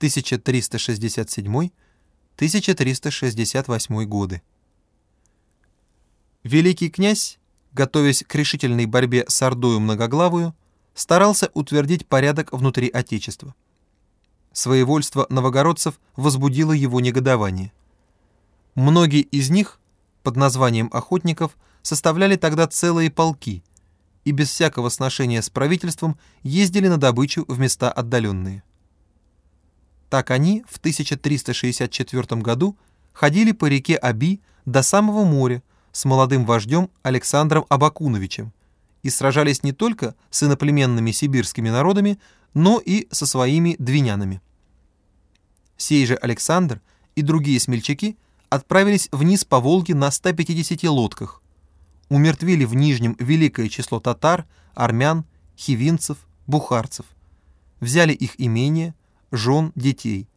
1367-1368 годы. Великий князь, готовясь к решительной борьбе с Ордою Многоглавую, старался утвердить порядок внутри Отечества. Своевольство новогородцев возбудило его негодование. Многие из них, под названием охотников, составляли тогда целые полки и без всякого сношения с правительством ездили на добычу в места отдаленные. Так они в 1364 году ходили по реке Аби до самого моря с молодым вождем Александром Абакуновичем и сражались не только с иноплеменными сибирскими народами, но и со своими двинянами. Сей же Александр и другие смельчаки отправились вниз по Волге на 150 лодках, умертвили в Нижнем великое число татар, армян, хивинцев, бухарцев, взяли их имения, жен, детей,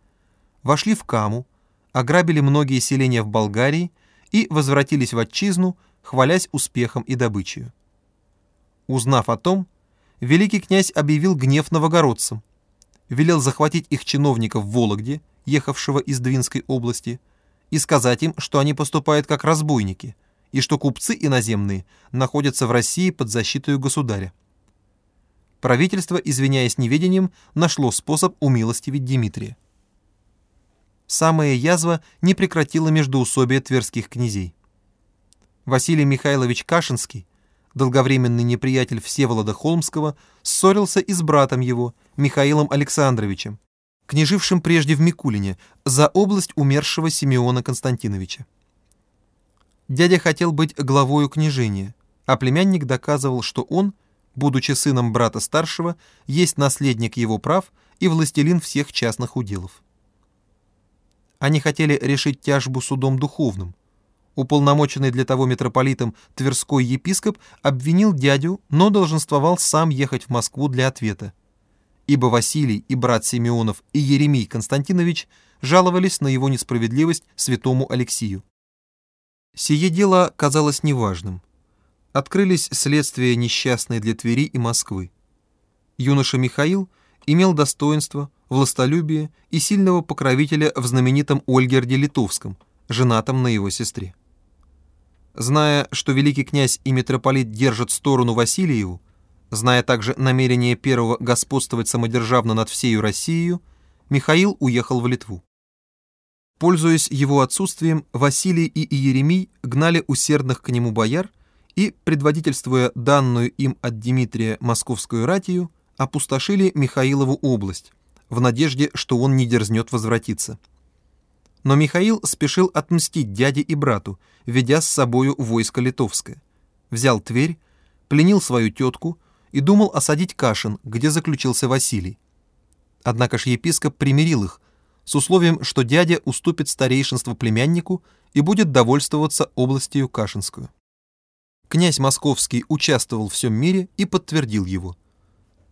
вошли в Каму, ограбили многие селения в Болгарии и возвратились в отчизну, хвалясь успехом и добычей. Узнав о том, великий князь объявил гнев новогородцам, велел захватить их чиновников в Вологде, ехавшего из Двинской области, и сказать им, что они поступают как разбойники, и что купцы иноземные находятся в России под защитой государя правительство, извиняясь неведением, нашло способ умилостивить Дмитрия. Самая язва не прекратила междоусобия тверских князей. Василий Михайлович Кашинский, долговременный неприятель Всеволода Холмского, ссорился и с братом его, Михаилом Александровичем, княжившим прежде в Микулине, за область умершего Симеона Константиновича. Дядя хотел быть главою княжения, а племянник доказывал, что он будучи сыном брата старшего, есть наследник его прав и властелин всех частных уделов. Они хотели решить тяжбу судом духовным. Уполномоченный для того митрополитом Тверской епископ обвинил дядю, но долженствовал сам ехать в Москву для ответа. Ибо Василий и брат Симеонов и Еремей Константинович жаловались на его несправедливость святому Алексию. Сие дело казалось неважным – открылись следствия несчастные для Твери и Москвы. Юноша Михаил имел достоинство, властолюбие и сильного покровителя в знаменитом Ольгерде Литовском, женатом на его сестре. Зная, что великий князь и митрополит держат сторону Василиеву, зная также намерение первого господствовать самодержавно над всею Россией, Михаил уехал в Литву. Пользуясь его отсутствием, Василий и Иеремий гнали усердных к нему бояр и, предводительствуя данную им от Дмитрия московскую ратию, опустошили Михаилову область, в надежде, что он не дерзнет возвратиться. Но Михаил спешил отмстить дяде и брату, ведя с собою войско литовское. Взял Тверь, пленил свою тетку и думал осадить Кашин, где заключился Василий. Однако ж епископ примирил их, с условием, что дядя уступит старейшинство племяннику и будет довольствоваться областью Кашинскую. Князь Московский участвовал в всем мире и подтвердил его.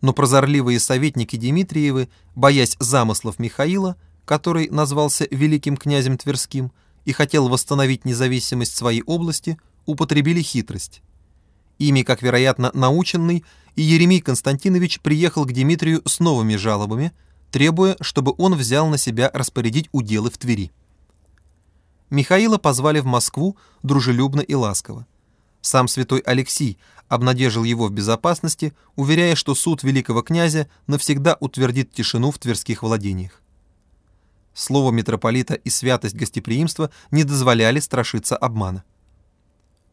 Но прозорливые советники Дмитриевы, боясь замыслов Михаила, который назвался великим князем Тверским и хотел восстановить независимость своей области, употребили хитрость. Ими, как вероятно, наученный, и Еремей Константинович приехал к Дмитрию с новыми жалобами, требуя, чтобы он взял на себя распорядить уделы в Твери. Михаила позвали в Москву дружелюбно и ласково. Сам святой Алексий обнадежил его в безопасности, уверяя, что суд великого князя навсегда утвердит тишину в тверских владениях. Слово митрополита и святость гостеприимства не дозволяли страшиться обмана.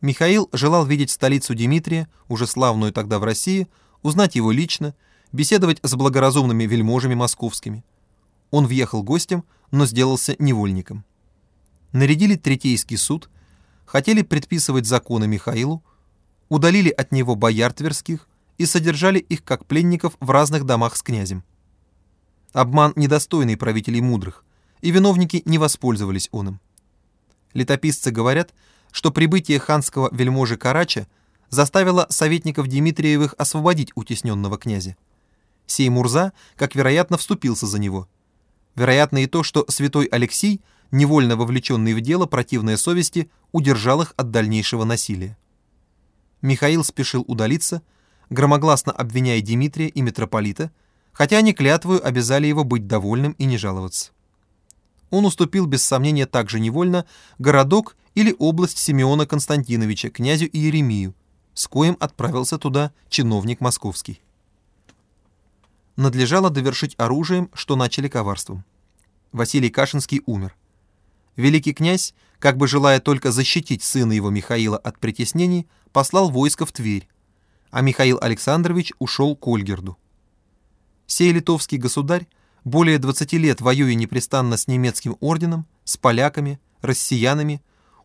Михаил желал видеть столицу Дмитрия, уже славную тогда в России, узнать его лично, беседовать с благоразумными вельможами московскими. Он въехал гостем, но сделался невольником. Нарядили Третейский суд – хотели предписывать законы Михаилу, удалили от него бояр тверских и содержали их как пленников в разных домах с князем. Обман недостойный правителей мудрых, и виновники не воспользовались он им. Летописцы говорят, что прибытие ханского вельможи Карача заставило советников Дмитриевых освободить утесненного князя. Сей Мурза, как вероятно, вступился за него. Вероятно и то, что святой Алексий – невольно вовлеченный в дело противной совести, удержал их от дальнейшего насилия. Михаил спешил удалиться, громогласно обвиняя Дмитрия и митрополита, хотя они клятвою обязали его быть довольным и не жаловаться. Он уступил без сомнения также невольно городок или область Симеона Константиновича, князю Иеремию, с коим отправился туда чиновник московский. Надлежало довершить оружием, что начали коварством. Василий Кашинский умер. Великий князь, как бы желая только защитить сына его Михаила от притеснений, послал войско в Тверь, а Михаил Александрович ушел к Ольгерду. Сей литовский государь, более 20 лет воюя непрестанно с немецким орденом, с поляками, россиянами,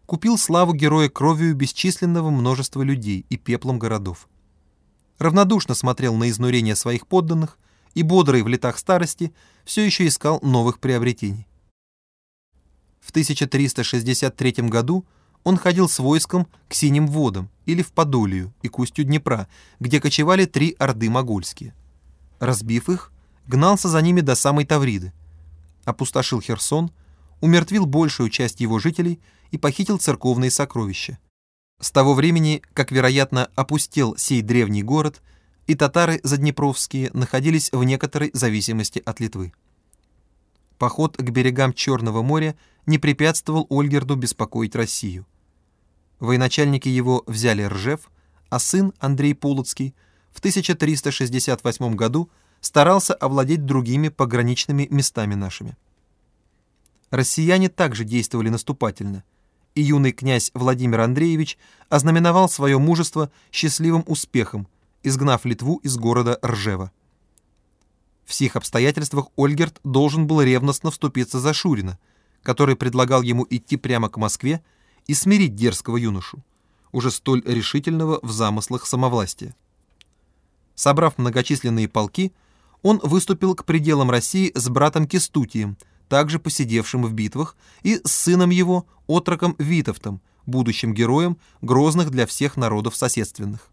купил славу героя кровью бесчисленного множества людей и пеплом городов. Равнодушно смотрел на изнурение своих подданных и, бодрый в летах старости, все еще искал новых приобретений. В 1363 году он ходил с войском к Синим водам или в Подолию и к устью Днепра, где кочевали три орды могольские. Разбив их, гнался за ними до самой Тавриды, опустошил Херсон, умертвил большую часть его жителей и похитил церковные сокровища. С того времени, как, вероятно, опустел сей древний город, и татары заднепровские находились в некоторой зависимости от Литвы. Поход к берегам Черного моря не препятствовал Ольгерду беспокоить Россию. Военачальники его взяли Ржев, а сын Андрей Полоцкий в 1368 году старался овладеть другими пограничными местами нашими. Россияне также действовали наступательно – и юный князь Владимир Андреевич ознаменовал свое мужество счастливым успехом, изгнав Литву из города Ржева. В сих обстоятельствах Ольгерт должен был ревностно вступиться за Шурина, который предлагал ему идти прямо к Москве и смирить дерзкого юношу, уже столь решительного в замыслах самовластия. Собрав многочисленные полки, он выступил к пределам России с братом Кестутием – также посидевшим в битвах, и с сыном его, отроком Витовтом, будущим героем грозных для всех народов соседственных.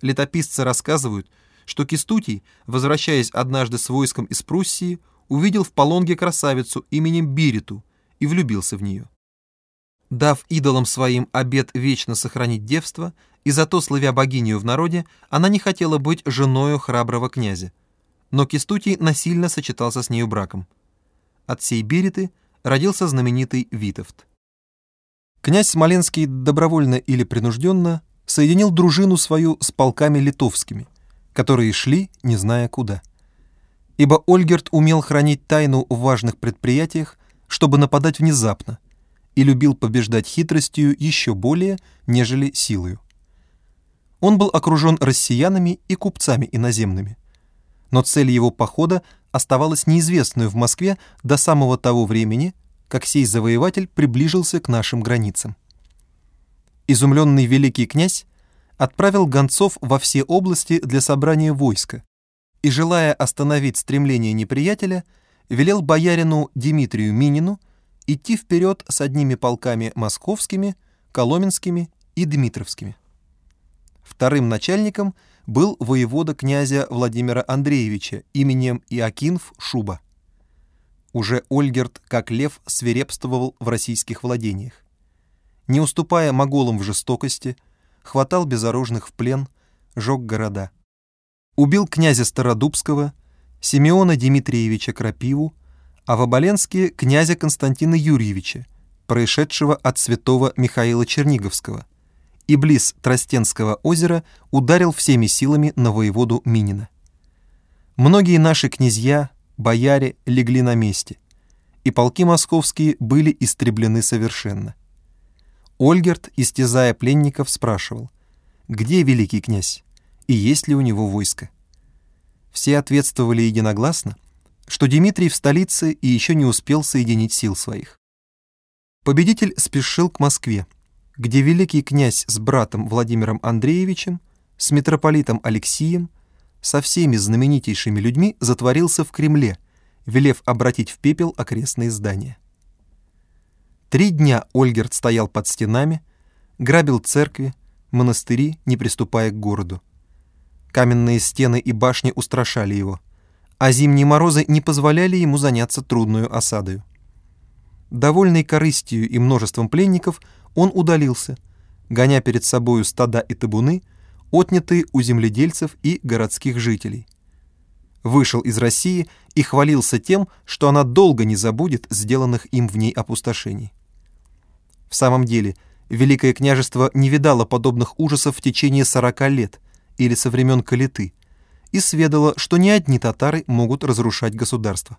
Летописцы рассказывают, что Кистутий, возвращаясь однажды с войском из Пруссии, увидел в Полонге красавицу именем Бириту и влюбился в нее. Дав идолам своим обет вечно сохранить девство, и зато славя богиню в народе, она не хотела быть женою храброго князя. Но Кистутий насильно сочетался с нею браком. От сей Бериты родился знаменитый Витовт. Князь Смоленский добровольно или принужденно соединил дружину свою с полками литовскими, которые шли, не зная куда. Ибо Ольгерт умел хранить тайну в важных предприятиях, чтобы нападать внезапно, и любил побеждать хитростью еще более, нежели силою. Он был окружен россиянами и купцами иноземными. Но цель его похода оставалась неизвестной в Москве до самого того времени, как сей завоеватель приближился к нашим границам. Изумленный великий князь отправил гонцов во все области для собрания войска и, желая остановить стремление неприятеля, велел боярину Дмитрию Минину идти вперед с одними полками московскими, коломенскими и дмитровскими. Вторым начальником – был воевода князя Владимира Андреевича именем Иокинф Шуба. Уже Ольгерт, как лев, свирепствовал в российских владениях. Не уступая моголам в жестокости, хватал безоружных в плен, жег города. Убил князя Стародубского, Симеона Дмитриевича Крапиву, а в Оболенске князя Константина Юрьевича, происшедшего от святого Михаила Черниговского – и близ Тростенского озера ударил всеми силами на воеводу Минина. Многие наши князья, бояре легли на месте, и полки московские были истреблены совершенно. Ольгерт, истязая пленников, спрашивал, где великий князь и есть ли у него войско. Все ответствовали единогласно, что Дмитрий в столице и еще не успел соединить сил своих. Победитель спешил к Москве, где великий князь с братом Владимиром Андреевичем, с митрополитом Алексием, со всеми знаменитейшими людьми затворился в Кремле, велев обратить в пепел окрестные здания. Три дня Ольгерт стоял под стенами, грабил церкви, монастыри, не приступая к городу. Каменные стены и башни устрашали его, а зимние морозы не позволяли ему заняться трудную осадою. Довольный корыстью и множеством пленников, он удалился, гоня перед собою стада и табуны, отнятые у земледельцев и городских жителей. вышел из России и хвалился тем, что она долго не забудет сделанных им в ней опустошений. В самом деле, Великое княжество не видало подобных ужасов в течение 40 лет или со времен Калиты и сведало, что не одни татары могут разрушать государство.